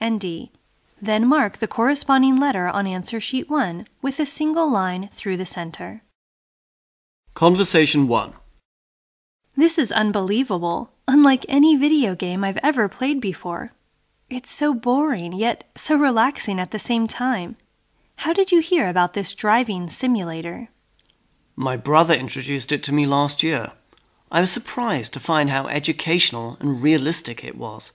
and D. Then mark the corresponding letter on answer sheet 1 with a single line through the center. Conversation 1. This is unbelievable, unlike any video game I've ever played before. It's so boring, yet so relaxing at the same time. How did you hear about this driving simulator? My brother introduced it to me last year. I was surprised to find how educational and realistic it was.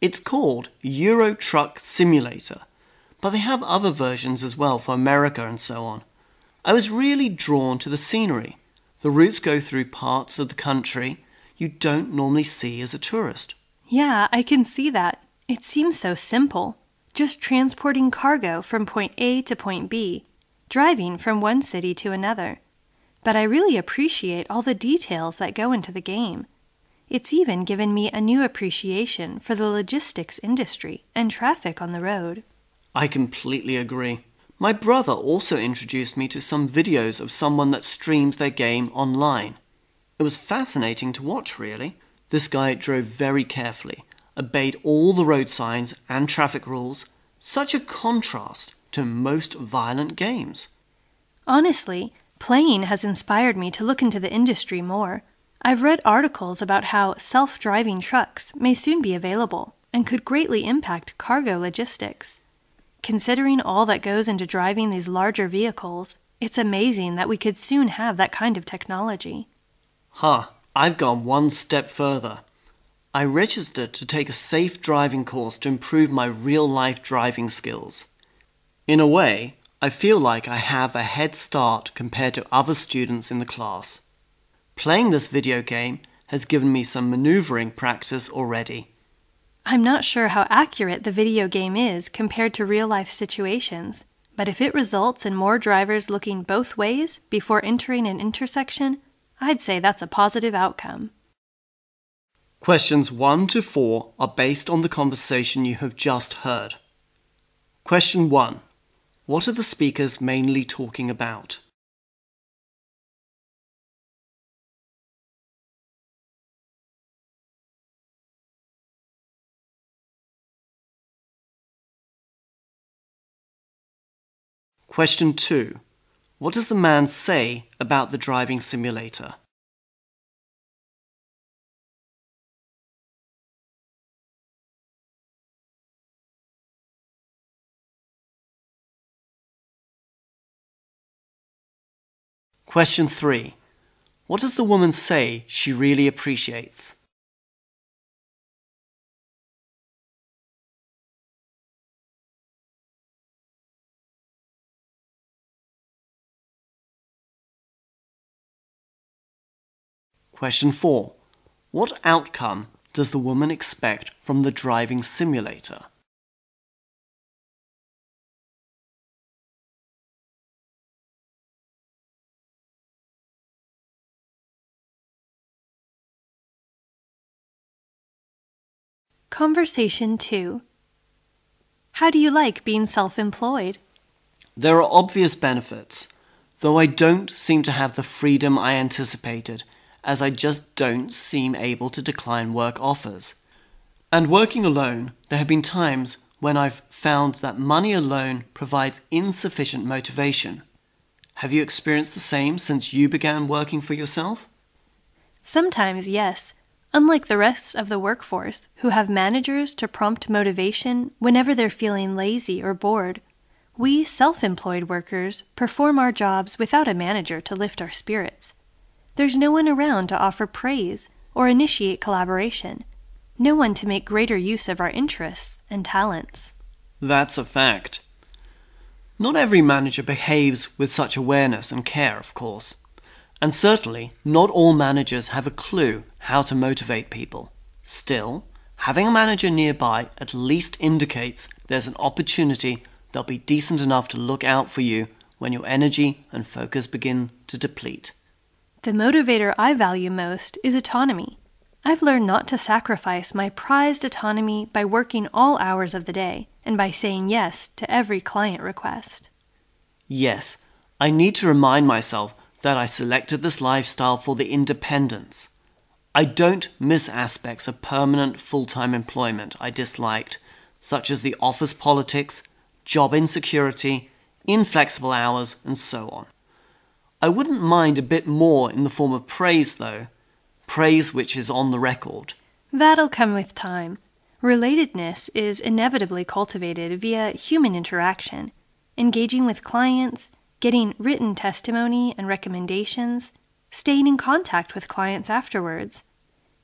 It's called Euro Truck Simulator, but they have other versions as well for America and so on. I was really drawn to the scenery. The routes go through parts of the country you don't normally see as a tourist. Yeah, I can see that. It seems so simple. Just transporting cargo from point A to point B, driving from one city to another. But I really appreciate all the details that go into the game. It's even given me a new appreciation for the logistics industry and traffic on the road. I completely agree. My brother also introduced me to some videos of someone that streams their game online. It was fascinating to watch, really. This guy drove very carefully, obeyed all the road signs and traffic rules. Such a contrast to most violent games. Honestly, playing has inspired me to look into the industry more. I've read articles about how self driving trucks may soon be available and could greatly impact cargo logistics. Considering all that goes into driving these larger vehicles, it's amazing that we could soon have that kind of technology. Huh, I've gone one step further. I registered to take a safe driving course to improve my real life driving skills. In a way, I feel like I have a head start compared to other students in the class. Playing this video game has given me some maneuvering practice already. I'm not sure how accurate the video game is compared to real life situations, but if it results in more drivers looking both ways before entering an intersection, I'd say that's a positive outcome. Questions 1 to 4 are based on the conversation you have just heard. Question 1. What are the speakers mainly talking about? Question 2. What does the man say about the driving simulator? Question 3. What does the woman say she really appreciates? Question 4. What outcome does the woman expect from the driving simulator? Conversation 2 How do you like being self employed? There are obvious benefits, though I don't seem to have the freedom I anticipated, as I just don't seem able to decline work offers. And working alone, there have been times when I've found that money alone provides insufficient motivation. Have you experienced the same since you began working for yourself? Sometimes, yes. Unlike the rest of the workforce, who have managers to prompt motivation whenever they're feeling lazy or bored, we self employed workers perform our jobs without a manager to lift our spirits. There's no one around to offer praise or initiate collaboration, no one to make greater use of our interests and talents. That's a fact. Not every manager behaves with such awareness and care, of course. And certainly, not all managers have a clue how to motivate people. Still, Having a manager nearby at least indicates there's an opportunity they'll be decent enough to look out for you when your energy and focus begin to deplete. The motivator I value most is autonomy. I've learned not to sacrifice my prized autonomy by working all hours of the day and by saying yes to every client request. Yes, I need to remind myself that I selected this lifestyle for the independence. I don't miss aspects of permanent full time employment I disliked, such as the office politics, job insecurity, inflexible hours, and so on. I wouldn't mind a bit more in the form of praise, though, praise which is on the record. That'll come with time. Relatedness is inevitably cultivated via human interaction, engaging with clients, getting written testimony and recommendations, staying in contact with clients afterwards.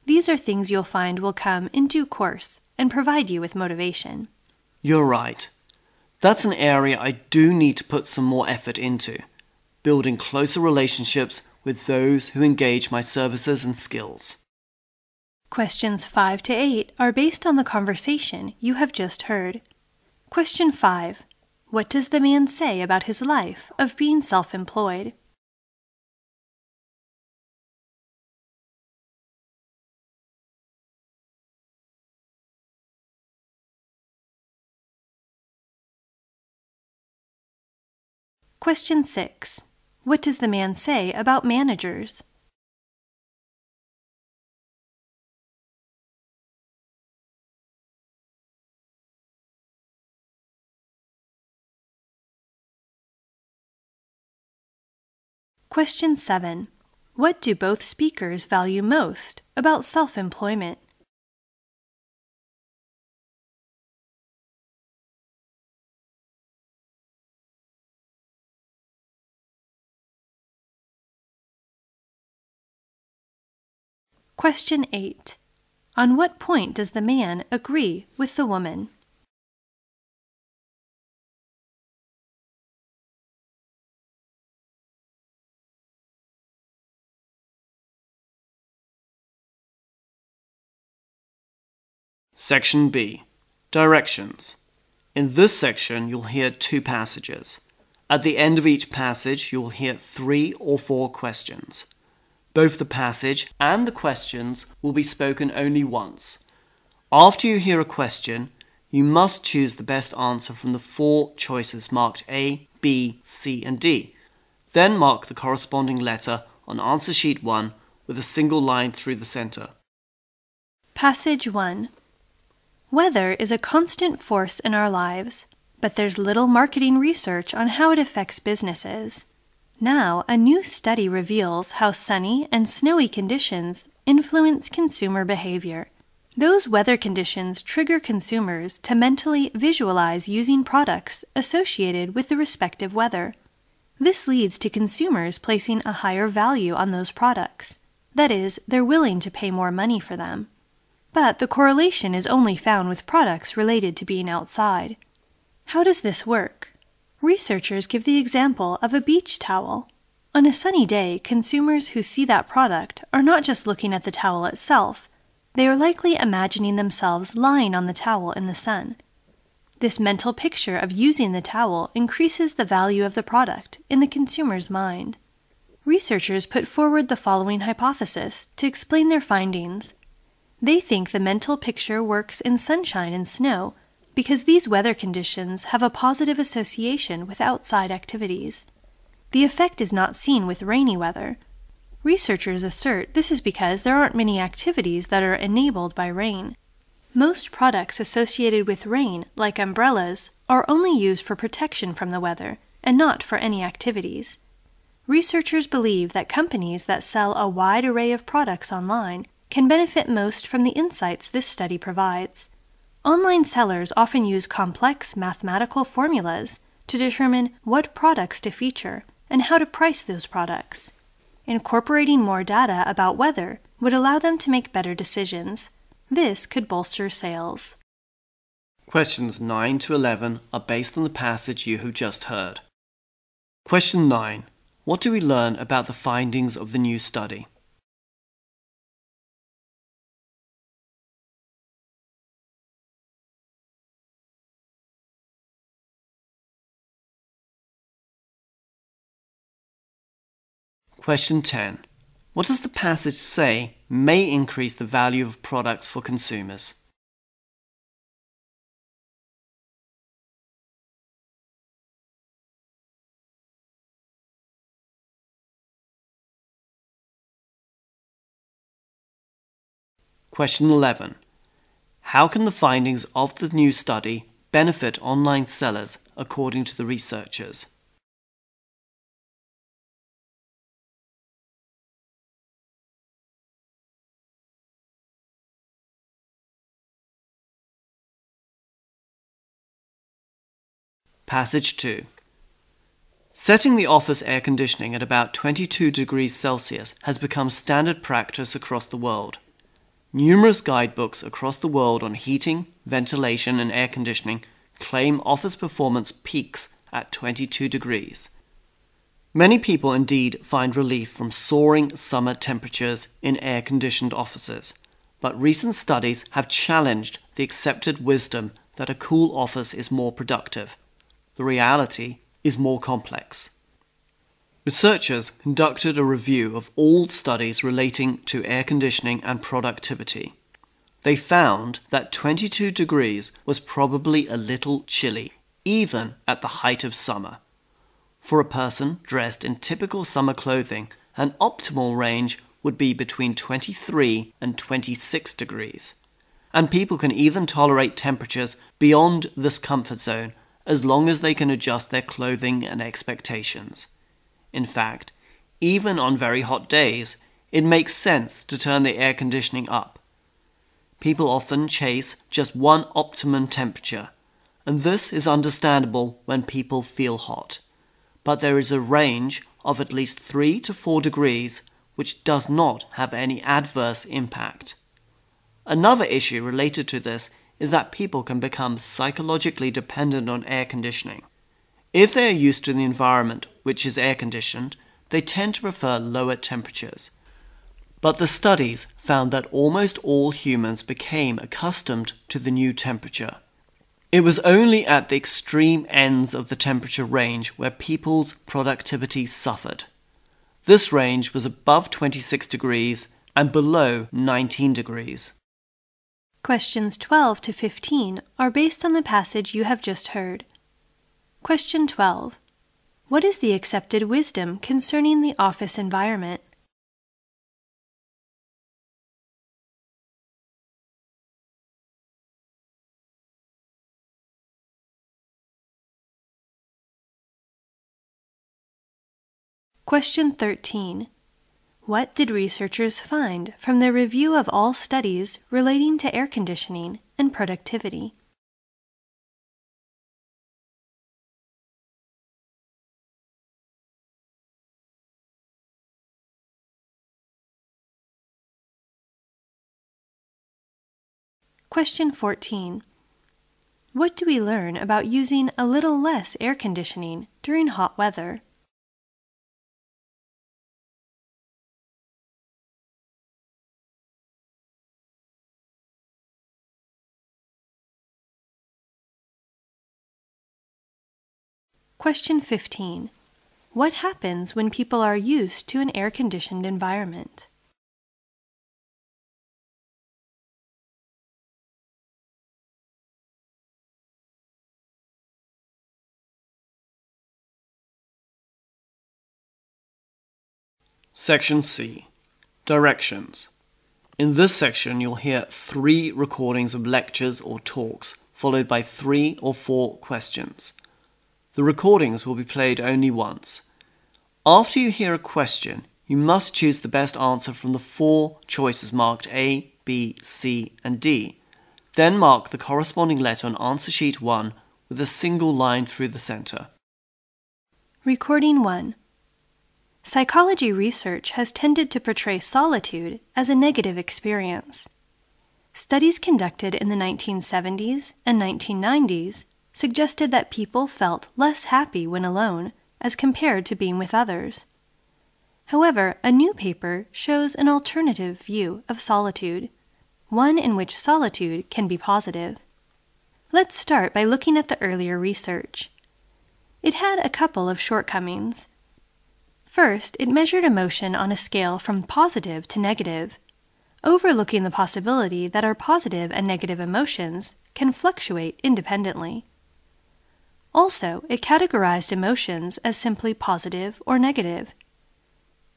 These are things you'll find will come in due course and provide you with motivation. You're right. That's an area I do need to put some more effort into, building closer relationships with those who engage my services and skills. Questions 5 to 8 are based on the conversation you have just heard. Question 5 What does the man say about his life of being self employed? Question 6 What does the man say about managers? Question 7. What do both speakers value most about self employment? Question 8. On what point does the man agree with the woman? Section B Directions. In this section, you'll hear two passages. At the end of each passage, you'll hear three or four questions. Both the passage and the questions will be spoken only once. After you hear a question, you must choose the best answer from the four choices marked A, B, C, and D. Then mark the corresponding letter on answer sheet 1 with a single line through the center. Passage 1 Weather is a constant force in our lives, but there's little marketing research on how it affects businesses. Now, a new study reveals how sunny and snowy conditions influence consumer behavior. Those weather conditions trigger consumers to mentally visualize using products associated with the respective weather. This leads to consumers placing a higher value on those products. That is, they're willing to pay more money for them. But the correlation is only found with products related to being outside. How does this work? Researchers give the example of a beach towel. On a sunny day, consumers who see that product are not just looking at the towel itself, they are likely imagining themselves lying on the towel in the sun. This mental picture of using the towel increases the value of the product in the consumer's mind. Researchers put forward the following hypothesis to explain their findings. They think the mental picture works in sunshine and snow because these weather conditions have a positive association with outside activities. The effect is not seen with rainy weather. Researchers assert this is because there aren't many activities that are enabled by rain. Most products associated with rain, like umbrellas, are only used for protection from the weather and not for any activities. Researchers believe that companies that sell a wide array of products online can benefit most from the insights this study provides. Online sellers often use complex mathematical formulas to determine what products to feature and how to price those products. Incorporating more data about weather would allow them to make better decisions. This could bolster sales. Questions 9 to 11 are based on the passage you have just heard. Question 9. What do we learn about the findings of the new study? Question 10. What does the passage say may increase the value of products for consumers? Question 11. How can the findings of the new study benefit online sellers according to the researchers? Passage 2. Setting the office air conditioning at about 22 degrees Celsius has become standard practice across the world. Numerous guidebooks across the world on heating, ventilation, and air conditioning claim office performance peaks at 22 degrees. Many people indeed find relief from soaring summer temperatures in air conditioned offices, but recent studies have challenged the accepted wisdom that a cool office is more productive. The reality is more complex. Researchers conducted a review of all studies relating to air conditioning and productivity. They found that 22 degrees was probably a little chilly, even at the height of summer. For a person dressed in typical summer clothing, an optimal range would be between 23 and 26 degrees. And people can even tolerate temperatures beyond this comfort zone as long as they can adjust their clothing and expectations. In fact, even on very hot days, it makes sense to turn the air conditioning up. People often chase just one optimum temperature, and this is understandable when people feel hot. But there is a range of at least 3 to 4 degrees which does not have any adverse impact. Another issue related to this is that people can become psychologically dependent on air conditioning. If they are used to the environment which is air conditioned, they tend to prefer lower temperatures. But the studies found that almost all humans became accustomed to the new temperature. It was only at the extreme ends of the temperature range where people's productivity suffered. This range was above 26 degrees and below 19 degrees. Questions 12 to 15 are based on the passage you have just heard. Question 12. What is the accepted wisdom concerning the office environment? Question 13. What did researchers find from their review of all studies relating to air conditioning and productivity? Question 14. What do we learn about using a little less air conditioning during hot weather? Question 15. What happens when people are used to an air conditioned environment? Section C Directions. In this section, you'll hear three recordings of lectures or talks, followed by three or four questions. The recordings will be played only once. After you hear a question, you must choose the best answer from the four choices marked A, B, C, and D. Then mark the corresponding letter on answer sheet 1 with a single line through the center. Recording 1 Psychology research has tended to portray solitude as a negative experience. Studies conducted in the 1970s and 1990s suggested that people felt less happy when alone as compared to being with others. However, a new paper shows an alternative view of solitude, one in which solitude can be positive. Let's start by looking at the earlier research. It had a couple of shortcomings. First, it measured emotion on a scale from positive to negative, overlooking the possibility that our positive and negative emotions can fluctuate independently. Also, it categorized emotions as simply positive or negative.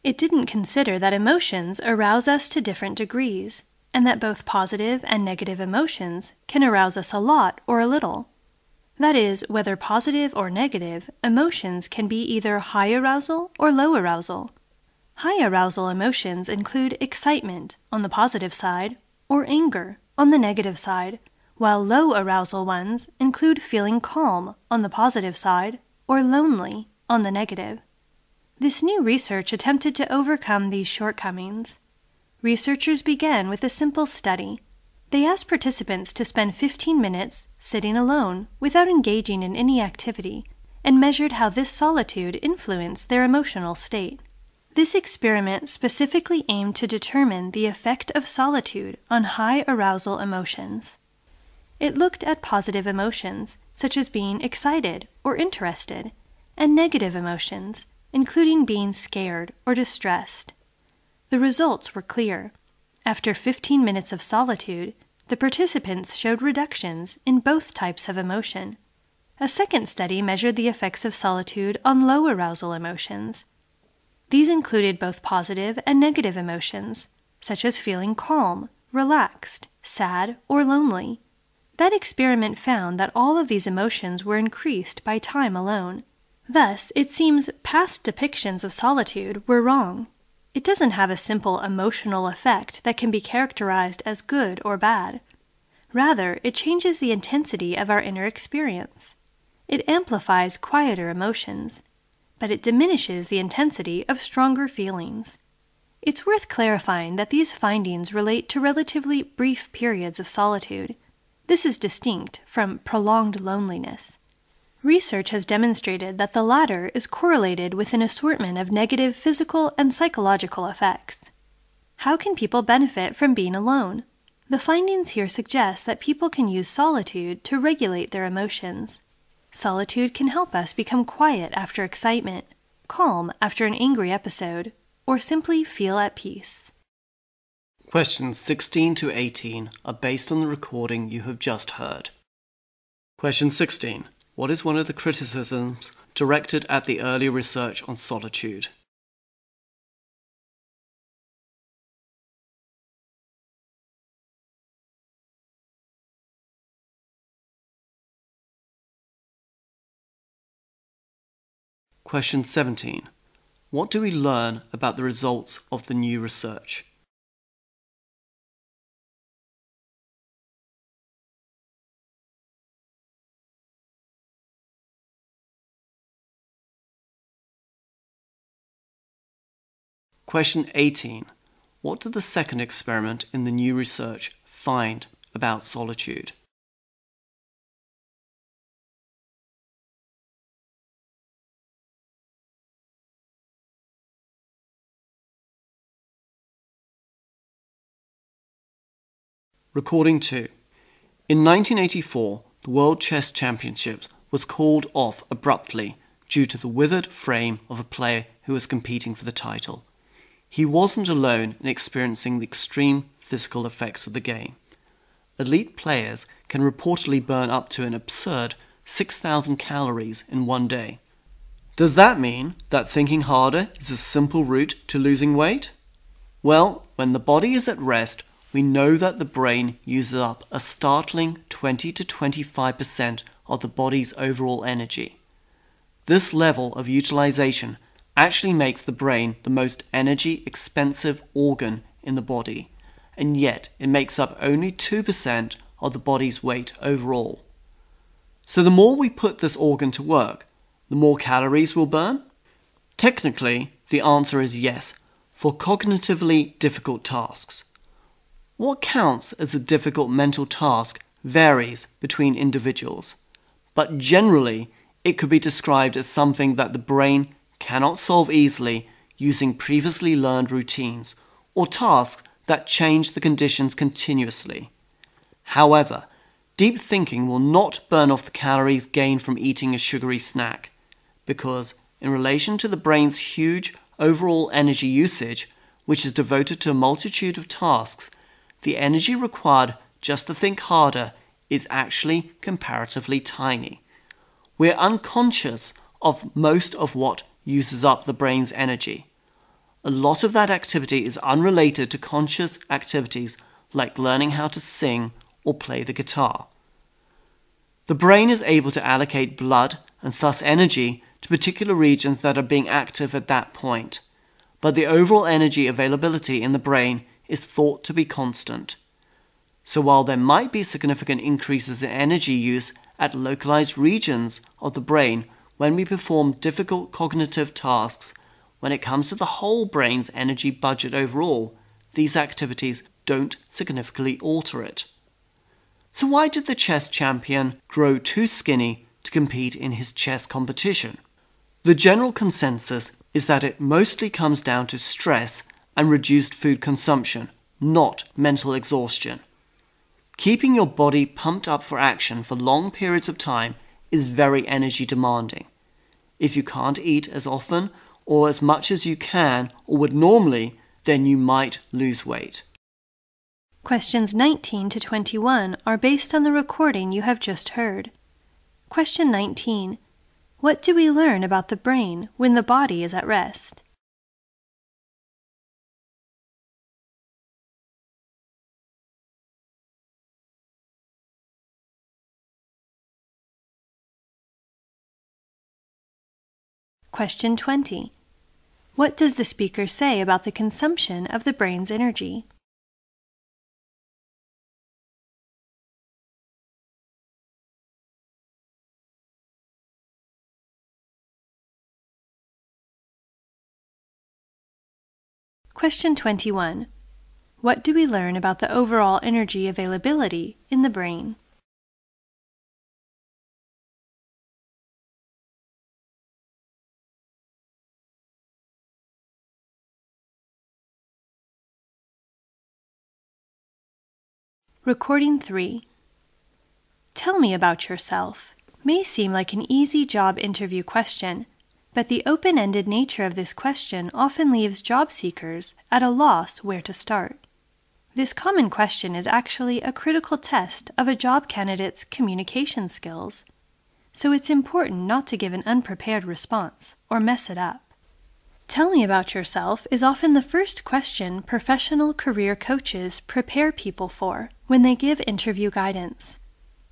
It didn't consider that emotions arouse us to different degrees, and that both positive and negative emotions can arouse us a lot or a little. That is, whether positive or negative, emotions can be either high arousal or low arousal. High arousal emotions include excitement on the positive side or anger on the negative side, while low arousal ones include feeling calm on the positive side or lonely on the negative. This new research attempted to overcome these shortcomings. Researchers began with a simple study. They asked participants to spend 15 minutes sitting alone without engaging in any activity and measured how this solitude influenced their emotional state. This experiment specifically aimed to determine the effect of solitude on high arousal emotions. It looked at positive emotions, such as being excited or interested, and negative emotions, including being scared or distressed. The results were clear. After 15 minutes of solitude, the participants showed reductions in both types of emotion. A second study measured the effects of solitude on low arousal emotions. These included both positive and negative emotions, such as feeling calm, relaxed, sad, or lonely. That experiment found that all of these emotions were increased by time alone. Thus, it seems past depictions of solitude were wrong. It doesn't have a simple emotional effect that can be characterized as good or bad. Rather, it changes the intensity of our inner experience. It amplifies quieter emotions, but it diminishes the intensity of stronger feelings. It's worth clarifying that these findings relate to relatively brief periods of solitude. This is distinct from prolonged loneliness. Research has demonstrated that the latter is correlated with an assortment of negative physical and psychological effects. How can people benefit from being alone? The findings here suggest that people can use solitude to regulate their emotions. Solitude can help us become quiet after excitement, calm after an angry episode, or simply feel at peace. Questions 16 to 18 are based on the recording you have just heard. Question 16. What is one of the criticisms directed at the early research on solitude? Question 17. What do we learn about the results of the new research? Question 18. What did the second experiment in the new research find about solitude? Recording 2. In 1984, the World Chess Championships was called off abruptly due to the withered frame of a player who was competing for the title. He wasn't alone in experiencing the extreme physical effects of the game. Elite players can reportedly burn up to an absurd 6,000 calories in one day. Does that mean that thinking harder is a simple route to losing weight? Well, when the body is at rest, we know that the brain uses up a startling 20 to 25% of the body's overall energy. This level of utilization actually makes the brain the most energy expensive organ in the body, and yet it makes up only 2% of the body's weight overall. So the more we put this organ to work, the more calories we'll burn? Technically, the answer is yes, for cognitively difficult tasks. What counts as a difficult mental task varies between individuals, but generally it could be described as something that the brain cannot solve easily using previously learned routines or tasks that change the conditions continuously. However, deep thinking will not burn off the calories gained from eating a sugary snack, because, in relation to the brain's huge overall energy usage, which is devoted to a multitude of tasks, the energy required just to think harder is actually comparatively tiny. We're unconscious of most of what uses up the brain's energy. A lot of that activity is unrelated to conscious activities like learning how to sing or play the guitar. The brain is able to allocate blood and thus energy to particular regions that are being active at that point, but the overall energy availability in the brain is thought to be constant. So while there might be significant increases in energy use at localized regions of the brain when we perform difficult cognitive tasks, when it comes to the whole brain's energy budget overall, these activities don't significantly alter it. So, why did the chess champion grow too skinny to compete in his chess competition? The general consensus is that it mostly comes down to stress and reduced food consumption, not mental exhaustion. Keeping your body pumped up for action for long periods of time is very energy demanding. If you can't eat as often or as much as you can or would normally, then you might lose weight. Questions 19 to 21 are based on the recording you have just heard. Question 19 What do we learn about the brain when the body is at rest? Question 20. What does the speaker say about the consumption of the brain's energy? Question 21. What do we learn about the overall energy availability in the brain? Recording 3. Tell me about yourself may seem like an easy job interview question, but the open ended nature of this question often leaves job seekers at a loss where to start. This common question is actually a critical test of a job candidate's communication skills, so it's important not to give an unprepared response or mess it up. Tell me about yourself is often the first question professional career coaches prepare people for when they give interview guidance.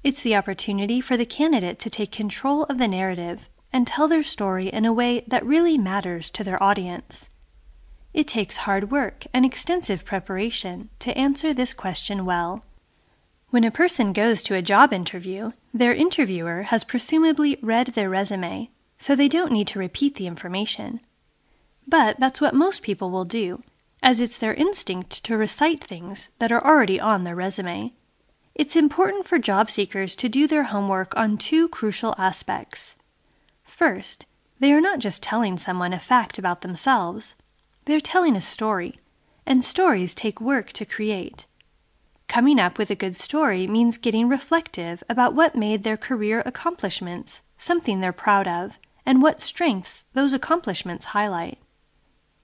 It's the opportunity for the candidate to take control of the narrative and tell their story in a way that really matters to their audience. It takes hard work and extensive preparation to answer this question well. When a person goes to a job interview, their interviewer has presumably read their resume, so they don't need to repeat the information. But that's what most people will do, as it's their instinct to recite things that are already on their resume. It's important for job seekers to do their homework on two crucial aspects. First, they are not just telling someone a fact about themselves, they're telling a story, and stories take work to create. Coming up with a good story means getting reflective about what made their career accomplishments something they're proud of, and what strengths those accomplishments highlight.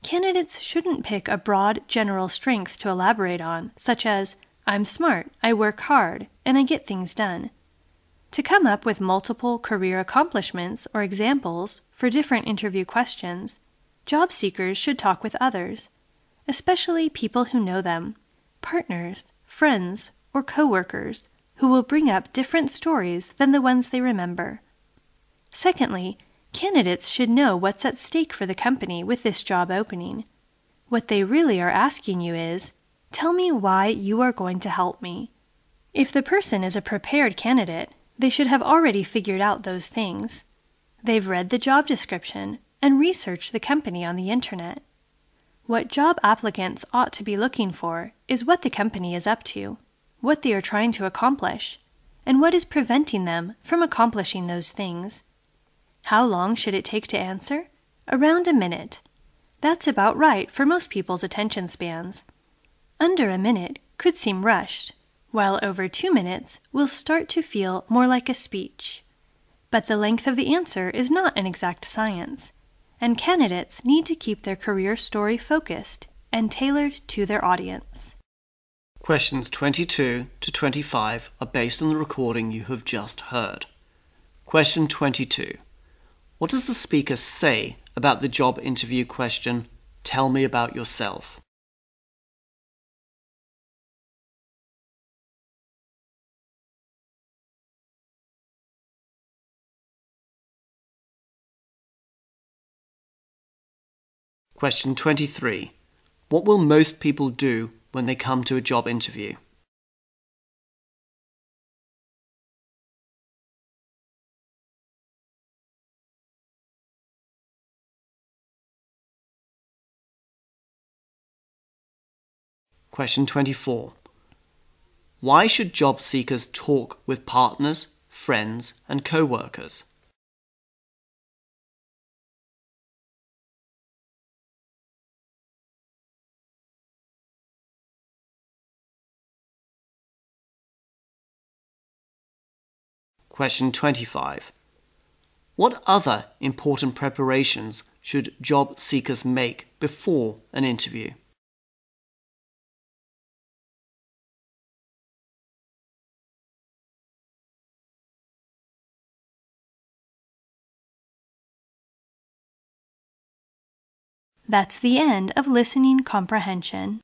Candidates shouldn't pick a broad, general strength to elaborate on, such as, I'm smart, I work hard, and I get things done. To come up with multiple career accomplishments or examples for different interview questions, job seekers should talk with others, especially people who know them, partners, friends, or coworkers, who will bring up different stories than the ones they remember. Secondly, Candidates should know what's at stake for the company with this job opening. What they really are asking you is, Tell me why you are going to help me. If the person is a prepared candidate, they should have already figured out those things. They've read the job description and researched the company on the internet. What job applicants ought to be looking for is what the company is up to, what they are trying to accomplish, and what is preventing them from accomplishing those things. How long should it take to answer? Around a minute. That's about right for most people's attention spans. Under a minute could seem rushed, while over two minutes will start to feel more like a speech. But the length of the answer is not an exact science, and candidates need to keep their career story focused and tailored to their audience. Questions 22 to 25 are based on the recording you have just heard. Question 22. What does the speaker say about the job interview question, Tell me about yourself? Question 23. What will most people do when they come to a job interview? Question 24. Why should job seekers talk with partners, friends, and co workers? Question 25. What other important preparations should job seekers make before an interview? That's the end of listening comprehension.